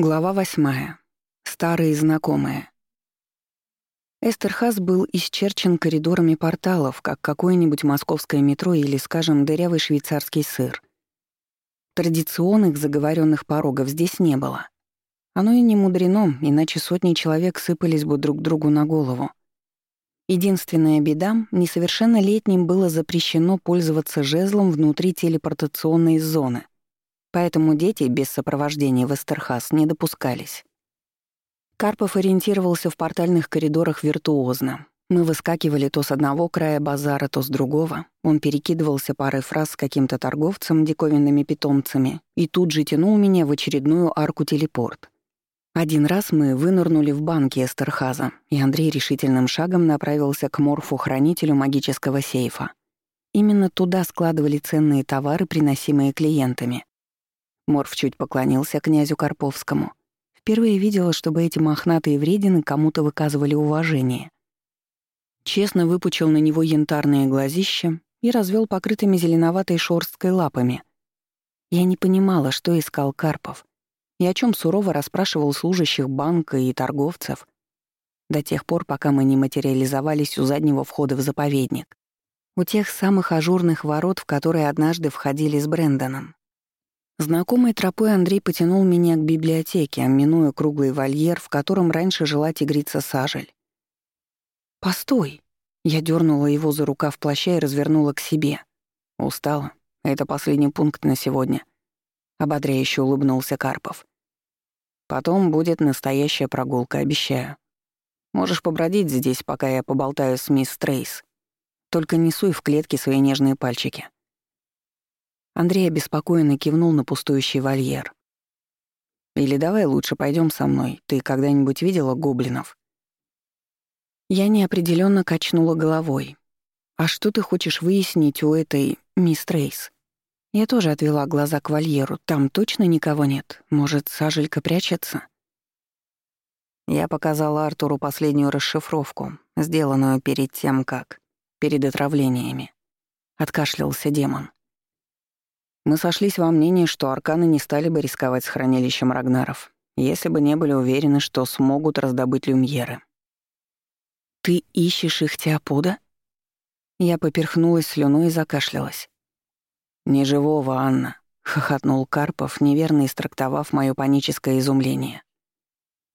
Глава восьмая. Старые знакомые. Эстерхаз был исчерчен коридорами порталов, как какое-нибудь московское метро или, скажем, дырявый швейцарский сыр. Традиционных заговоренных порогов здесь не было. Оно и не мудрено, иначе сотни человек сыпались бы друг другу на голову. Единственная беда — несовершеннолетним было запрещено пользоваться жезлом внутри телепортационной зоны — поэтому дети без сопровождения в Эстерхас не допускались. Карпов ориентировался в портальных коридорах виртуозно. Мы выскакивали то с одного края базара, то с другого. Он перекидывался парой фраз с каким-то торговцем, диковинными питомцами, и тут же тянул меня в очередную арку-телепорт. Один раз мы вынырнули в банке Эстерхаза, и Андрей решительным шагом направился к морфу-хранителю магического сейфа. Именно туда складывали ценные товары, приносимые клиентами. Морф чуть поклонился князю Карповскому. Впервые видела, чтобы эти мохнатые вредины кому-то выказывали уважение. Честно выпучил на него янтарные глазища и развел покрытыми зеленоватой шорсткой лапами. Я не понимала, что искал Карпов и о чем сурово расспрашивал служащих банка и торговцев до тех пор, пока мы не материализовались у заднего входа в заповедник. У тех самых ажурных ворот, в которые однажды входили с Брэндоном. Знакомой тропой Андрей потянул меня к библиотеке, минуя круглый вольер, в котором раньше жила тигрица Сажель. «Постой!» Я дернула его за рукав плаща и развернула к себе. «Устала. Это последний пункт на сегодня», — ободряюще улыбнулся Карпов. «Потом будет настоящая прогулка, обещаю. Можешь побродить здесь, пока я поболтаю с мисс Трейс. Только не суй в клетки свои нежные пальчики». Андрей обеспокоенно кивнул на пустующий вольер. «Или давай лучше пойдем со мной. Ты когда-нибудь видела гоблинов?» Я неопределенно качнула головой. «А что ты хочешь выяснить у этой мисс Трейс?» Я тоже отвела глаза к вольеру. Там точно никого нет. Может, Сажелька прячется? Я показала Артуру последнюю расшифровку, сделанную перед тем, как... перед отравлениями. Откашлялся демон. Мы сошлись во мнении, что арканы не стали бы рисковать с хранилищем Рагнаров, если бы не были уверены, что смогут раздобыть люмьеры. «Ты ищешь их Теопуда?» Я поперхнулась слюной и закашлялась. «Не живого, Анна», — хохотнул Карпов, неверно истрактовав моё паническое изумление.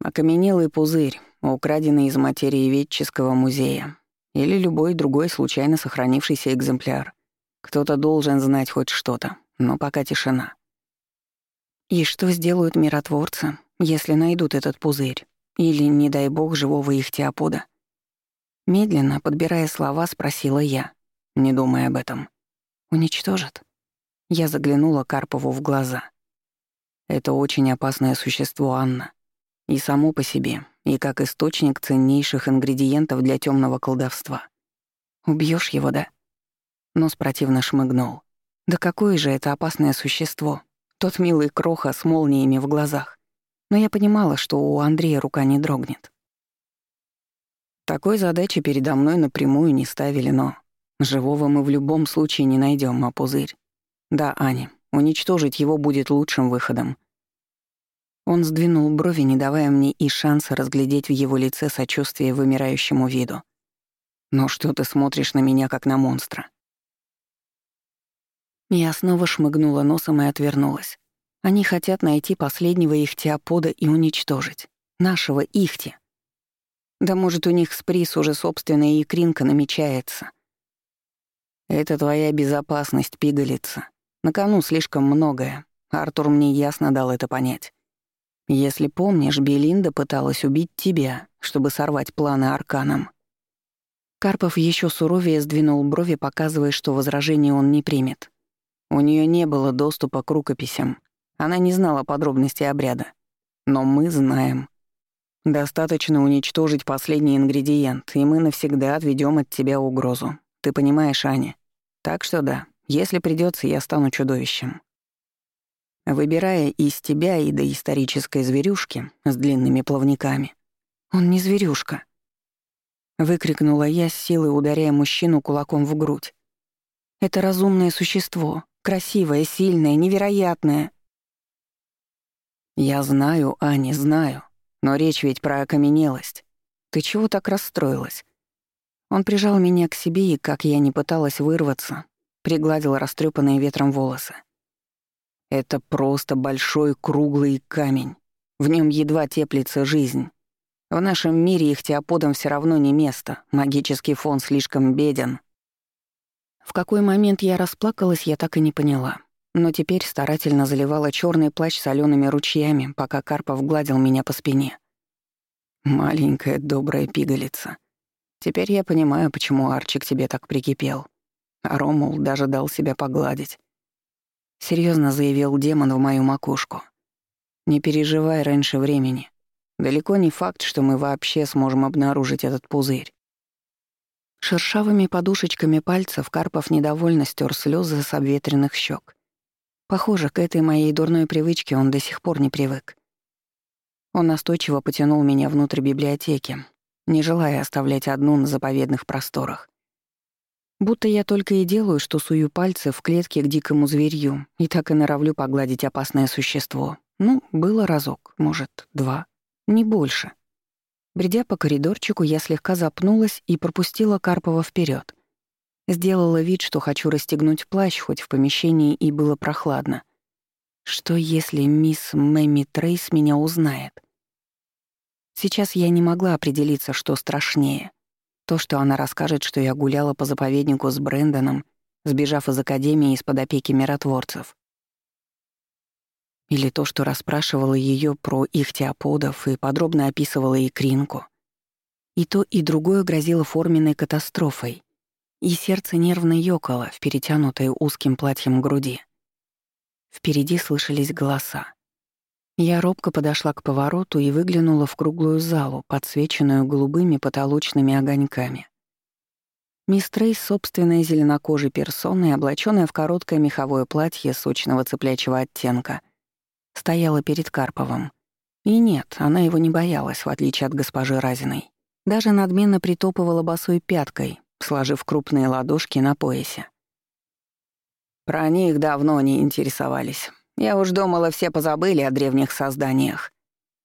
«Окаменелый пузырь, украденный из материи Ветческого музея, или любой другой случайно сохранившийся экземпляр. Кто-то должен знать хоть что-то, но пока тишина. И что сделают миротворцы, если найдут этот пузырь? Или, не дай бог, живого их теопода? Медленно, подбирая слова, спросила я, не думая об этом. «Уничтожат?» Я заглянула Карпову в глаза. «Это очень опасное существо, Анна. И само по себе, и как источник ценнейших ингредиентов для темного колдовства. Убьешь его, да?» Нос противно шмыгнул. Да какое же это опасное существо? Тот милый кроха с молниями в глазах. Но я понимала, что у Андрея рука не дрогнет. Такой задачи передо мной напрямую не ставили, но живого мы в любом случае не найдем, а пузырь. Да, Аня, уничтожить его будет лучшим выходом. Он сдвинул брови, не давая мне и шанса разглядеть в его лице сочувствие вымирающему виду. «Но что ты смотришь на меня, как на монстра? Я снова шмыгнула носом и отвернулась. Они хотят найти последнего ихтиопода и уничтожить. Нашего ихти. Да может, у них с приз уже собственная икринка намечается. Это твоя безопасность, пигалица. На кону слишком многое. Артур мне ясно дал это понять. Если помнишь, Белинда пыталась убить тебя, чтобы сорвать планы Арканом. Карпов еще суровее сдвинул брови, показывая, что возражение он не примет. У нее не было доступа к рукописям. Она не знала подробностей обряда. Но мы знаем. Достаточно уничтожить последний ингредиент, и мы навсегда отведем от тебя угрозу. Ты понимаешь, Аня? Так что да, если придется, я стану чудовищем. Выбирая из тебя и до исторической зверюшки с длинными плавниками. Он не зверюшка. Выкрикнула я с силой, ударяя мужчину кулаком в грудь. Это разумное существо, Красивая, сильная, невероятная. «Я знаю, Аня, знаю. Но речь ведь про окаменелость. Ты чего так расстроилась?» Он прижал меня к себе, и, как я не пыталась вырваться, пригладил растрепанные ветром волосы. «Это просто большой круглый камень. В нем едва теплится жизнь. В нашем мире их теоподам все равно не место, магический фон слишком беден». В какой момент я расплакалась, я так и не поняла. Но теперь старательно заливала черный плащ солеными ручьями, пока Карпов гладил меня по спине. Маленькая добрая пигалица. Теперь я понимаю, почему Арчик тебе так прикипел. А Ромул даже дал себя погладить. Серьезно заявил демон в мою макушку. Не переживай раньше времени. Далеко не факт, что мы вообще сможем обнаружить этот пузырь. Шершавыми подушечками пальцев Карпов недовольно стер слезы с обветренных щек. Похоже, к этой моей дурной привычке он до сих пор не привык. Он настойчиво потянул меня внутрь библиотеки, не желая оставлять одну на заповедных просторах. Будто я только и делаю, что сую пальцы в клетке к дикому зверью и так и норовлю погладить опасное существо. Ну, было разок, может, два, не больше. Бредя по коридорчику, я слегка запнулась и пропустила Карпова вперед. Сделала вид, что хочу расстегнуть плащ, хоть в помещении и было прохладно. Что если мисс Мэмми Трейс меня узнает? Сейчас я не могла определиться, что страшнее. То, что она расскажет, что я гуляла по заповеднику с Брэндоном, сбежав из академии из-под опеки миротворцев. Или то, что расспрашивала ее про их теоподов и подробно описывала икринку. И то, и другое грозило форменной катастрофой. И сердце нервно ёкало в перетянутой узким платьем груди. Впереди слышались голоса. Я робко подошла к повороту и выглянула в круглую залу, подсвеченную голубыми потолочными огоньками. Мисс Трейс, собственной зеленокожей персоной, облачённая в короткое меховое платье сочного цыплячьего оттенка, стояла перед Карповым. И нет, она его не боялась, в отличие от госпожи Разиной. Даже надменно притопывала босой пяткой, сложив крупные ладошки на поясе. Про них давно не интересовались. Я уж думала, все позабыли о древних созданиях.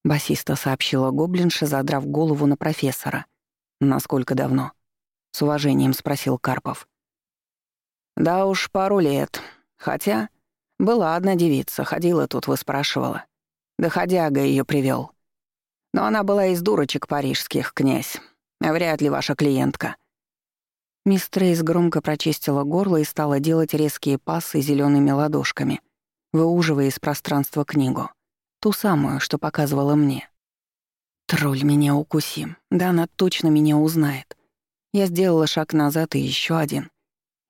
Басиста сообщила гоблинша, задрав голову на профессора. «Насколько давно?» — с уважением спросил Карпов. «Да уж пару лет. Хотя была одна девица, ходила тут, выспрашивала. Доходяга ее привел. Но она была из дурочек парижских, князь. Вряд ли ваша клиентка». Мисс Трейс громко прочистила горло и стала делать резкие пасы зелеными ладошками, выуживая из пространства книгу. Ту самую, что показывала мне. Тролль меня укусим. Да она точно меня узнает. Я сделала шаг назад и еще один.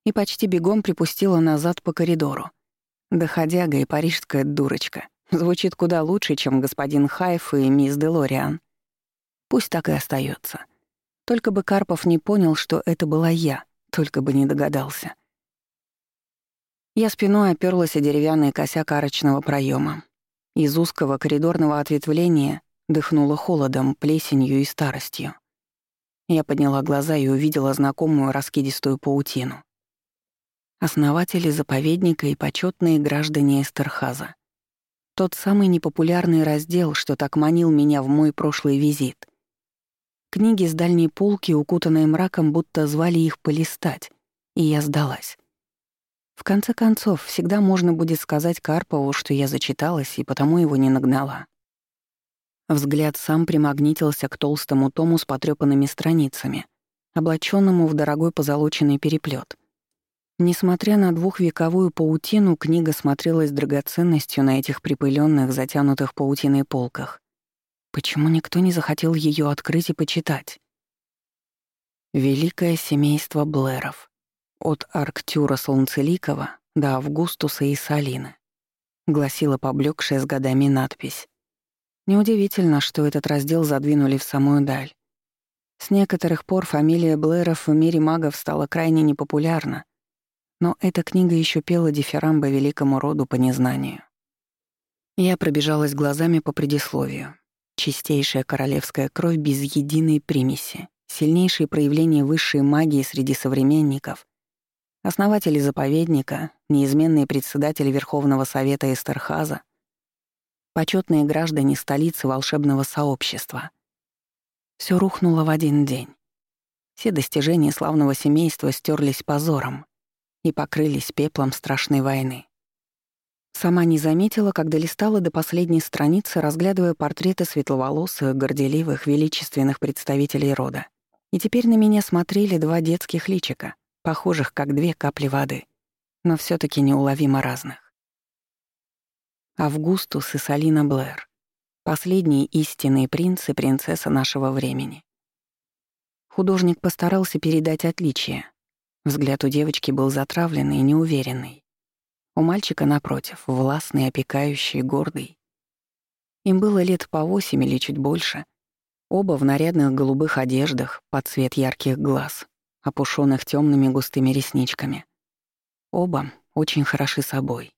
И почти бегом припустила назад по коридору. Доходяга и парижская дурочка. Звучит куда лучше, чем господин Хайф и мисс Делориан. Пусть так и остается. Только бы Карпов не понял, что это была я, только бы не догадался. Я спиной оперлась о деревянный косяк арочного проема. Из узкого коридорного ответвления дыхнуло холодом, плесенью и старостью. Я подняла глаза и увидела знакомую раскидистую паутину основатели заповедника и почетные граждане Эстерхаза. Тот самый непопулярный раздел, что так манил меня в мой прошлый визит. Книги с дальней полки, укутанные мраком, будто звали их полистать, и я сдалась. В конце концов, всегда можно будет сказать Карпову, что я зачиталась и потому его не нагнала. Взгляд сам примагнитился к толстому тому с потрёпанными страницами, облаченному в дорогой позолоченный переплет. Несмотря на двухвековую паутину, книга смотрелась драгоценностью на этих припыленных, затянутых паутиной полках. Почему никто не захотел ее открыть и почитать? Великое семейство Блэров. От Арктюра Солнцеликова до Августуса и Салины. Гласила поблекшая с годами надпись. Неудивительно, что этот раздел задвинули в самую даль. С некоторых пор фамилия Блэров в мире магов стала крайне непопулярна, но эта книга еще пела дифирамбы великому роду по незнанию. Я пробежалась глазами по предисловию. Чистейшая королевская кровь без единой примеси, сильнейшие проявления высшей магии среди современников, основатели заповедника, неизменные председатели Верховного Совета Эстерхаза. почетные граждане столицы волшебного сообщества. Все рухнуло в один день. Все достижения славного семейства стерлись позором и покрылись пеплом страшной войны. Сама не заметила, когда листала до последней страницы, разглядывая портреты светловолосых, горделивых, величественных представителей рода. И теперь на меня смотрели два детских личика, похожих как две капли воды, но все таки неуловимо разных. Августус и Салина Блэр. Последние истинные принц и принцесса нашего времени. Художник постарался передать отличия. Взгляд у девочки был затравленный и неуверенный. У мальчика, напротив, властный, опекающий, гордый. Им было лет по восемь или чуть больше. Оба в нарядных голубых одеждах под цвет ярких глаз, опушенных темными густыми ресничками. Оба очень хороши собой.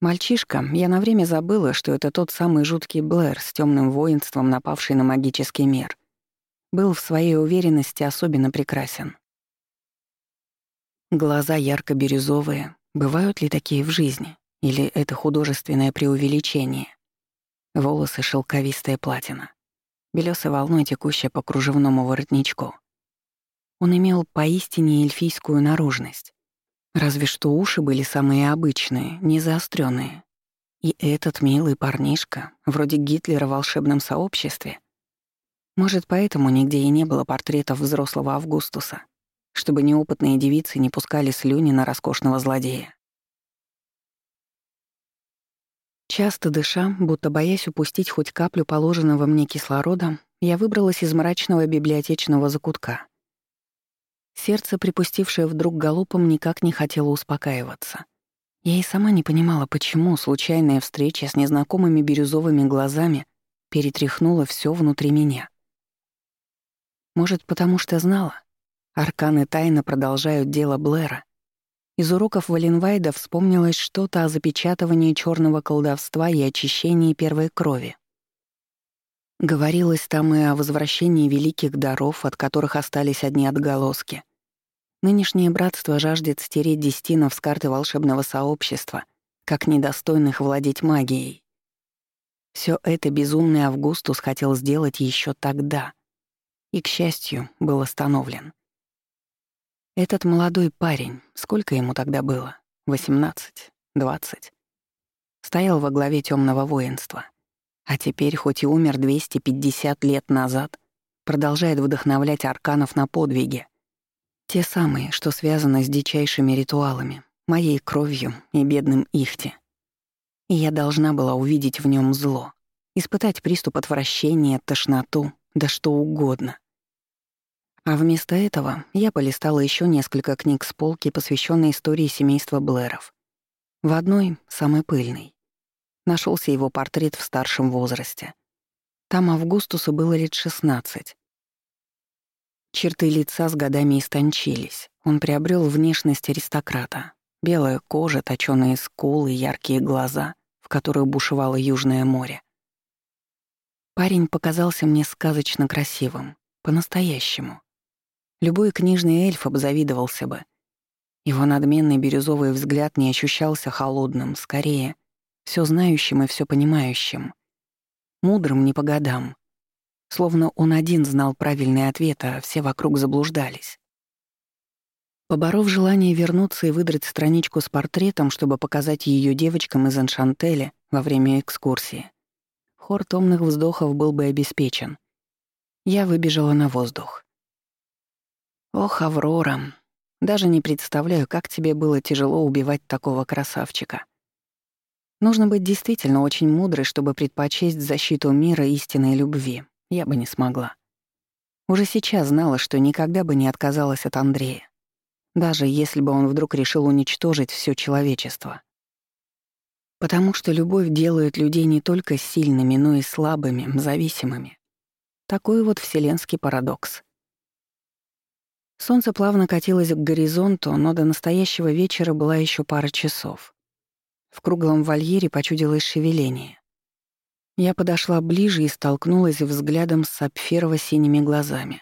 Мальчишка, я на время забыла, что это тот самый жуткий Блэр с темным воинством, напавший на магический мир. Был в своей уверенности особенно прекрасен. Глаза ярко-бирюзовые, Бывают ли такие в жизни? Или это художественное преувеличение? Волосы — шелковистая платина. Белёсой волной текущая по кружевному воротничку. Он имел поистине эльфийскую наружность. Разве что уши были самые обычные, не заостренные. И этот милый парнишка, вроде Гитлера в волшебном сообществе. Может, поэтому нигде и не было портретов взрослого Августуса чтобы неопытные девицы не пускали слюни на роскошного злодея. Часто дыша, будто боясь упустить хоть каплю положенного мне кислорода, я выбралась из мрачного библиотечного закутка. Сердце, припустившее вдруг галопом, никак не хотело успокаиваться. Я и сама не понимала, почему случайная встреча с незнакомыми бирюзовыми глазами перетряхнула все внутри меня. Может, потому что знала, Арканы тайно продолжают дело Блэра. Из уроков Валенвайда вспомнилось что-то о запечатывании черного колдовства и очищении первой крови. Говорилось там и о возвращении великих даров, от которых остались одни отголоски. Нынешнее братство жаждет стереть дестинов с карты волшебного сообщества, как недостойных владеть магией. Все это безумный Августус хотел сделать еще тогда. И, к счастью, был остановлен. Этот молодой парень, сколько ему тогда было? 18, 20. Стоял во главе темного воинства. А теперь, хоть и умер 250 лет назад, продолжает вдохновлять арканов на подвиги. Те самые, что связаны с дичайшими ритуалами, моей кровью и бедным Ихти. И я должна была увидеть в нем зло, испытать приступ отвращения, тошноту, да что угодно. А вместо этого я полистала еще несколько книг с полки, посвященной истории семейства Блэров. В одной, самой пыльной, нашелся его портрет в старшем возрасте. Там Августусу было лет 16. Черты лица с годами истончились. Он приобрел внешность аристократа. Белая кожа, точёные скулы, яркие глаза, в которых бушевало Южное море. Парень показался мне сказочно красивым, по-настоящему. Любой книжный эльф обзавидовался бы. Его надменный бирюзовый взгляд не ощущался холодным, скорее, все знающим и все понимающим. Мудрым не по годам. Словно он один знал правильный ответ, а все вокруг заблуждались. Поборов желание вернуться и выдрать страничку с портретом, чтобы показать ее девочкам из Аншантеля во время экскурсии, хор томных вздохов был бы обеспечен. Я выбежала на воздух. Ох, Аврора, даже не представляю, как тебе было тяжело убивать такого красавчика. Нужно быть действительно очень мудрой, чтобы предпочесть защиту мира истинной любви. Я бы не смогла. Уже сейчас знала, что никогда бы не отказалась от Андрея. Даже если бы он вдруг решил уничтожить все человечество. Потому что любовь делает людей не только сильными, но и слабыми, зависимыми. Такой вот вселенский парадокс. Солнце плавно катилось к горизонту, но до настоящего вечера была еще пара часов. В круглом вольере почудилось шевеление. Я подошла ближе и столкнулась взглядом с сапфирово-синими глазами.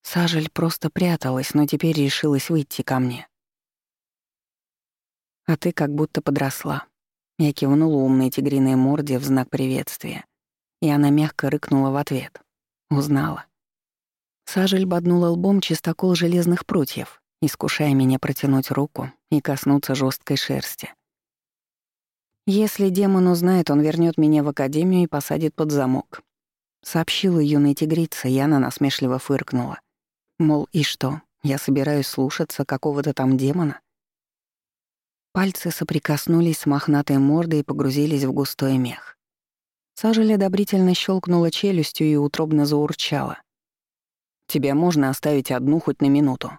Сажель просто пряталась, но теперь решилась выйти ко мне. «А ты как будто подросла». Я кивнула умной тигриной морде в знак приветствия, и она мягко рыкнула в ответ. Узнала. Сажель боднула лбом чистокол железных прутьев, искушая меня протянуть руку и коснуться жесткой шерсти. «Если демон узнает, он вернет меня в академию и посадит под замок», — сообщила юной тигрица, и она насмешливо фыркнула. Мол, и что, я собираюсь слушаться какого-то там демона? Пальцы соприкоснулись с мохнатой мордой и погрузились в густой мех. Сажель одобрительно щелкнула челюстью и утробно заурчала. «Тебя можно оставить одну хоть на минуту».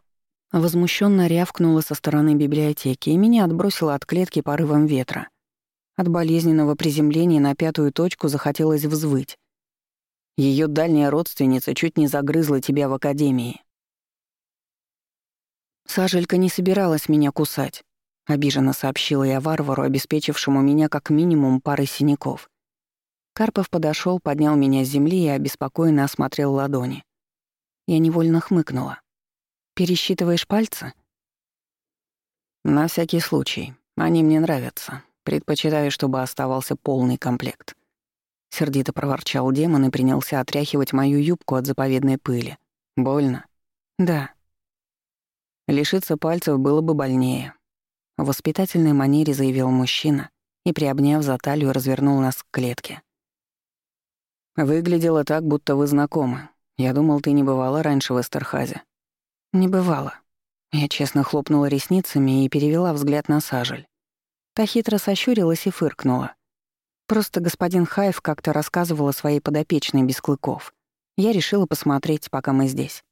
Возмущенно рявкнула со стороны библиотеки, и меня отбросило от клетки порывом ветра. От болезненного приземления на пятую точку захотелось взвыть. Ее дальняя родственница чуть не загрызла тебя в академии. Сажелька не собиралась меня кусать. — обиженно сообщила я варвару, обеспечившему меня как минимум парой синяков. Карпов подошел, поднял меня с земли и обеспокоенно осмотрел ладони. Я невольно хмыкнула. «Пересчитываешь пальцы?» «На всякий случай. Они мне нравятся. Предпочитаю, чтобы оставался полный комплект». Сердито проворчал демон и принялся отряхивать мою юбку от заповедной пыли. «Больно?» «Да». Лишиться пальцев было бы больнее, в воспитательной манере заявил мужчина и, приобняв за талию, развернул нас к клетке. «Выглядело так, будто вы знакомы. Я думал, ты не бывала раньше в Эстерхазе». «Не бывала». Я честно хлопнула ресницами и перевела взгляд на Сажель. Та хитро сощурилась и фыркнула. Просто господин Хайф как-то рассказывал о своей подопечной без клыков. Я решила посмотреть, пока мы здесь.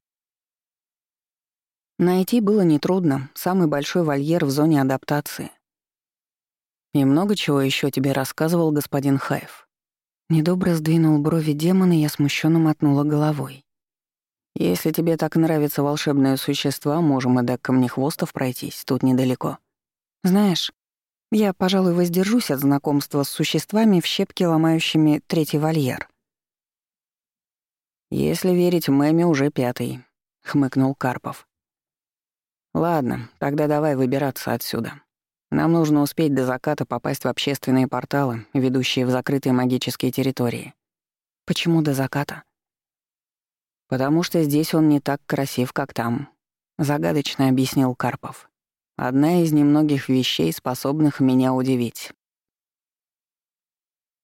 Найти было нетрудно, самый большой вольер в зоне адаптации. И много чего еще тебе рассказывал господин Хайф. Недобро сдвинул брови демона, и я смущенно мотнула головой. Если тебе так нравятся волшебные существа, можем и до камнехвостов пройтись, тут недалеко. Знаешь, я, пожалуй, воздержусь от знакомства с существами в щепке, ломающими третий вольер. Если верить Мэме, уже пятый, хмыкнул Карпов. Ладно, тогда давай выбираться отсюда. Нам нужно успеть до заката попасть в общественные порталы, ведущие в закрытые магические территории. Почему до заката? Потому что здесь он не так красив, как там, загадочно объяснил Карпов. Одна из немногих вещей, способных меня удивить.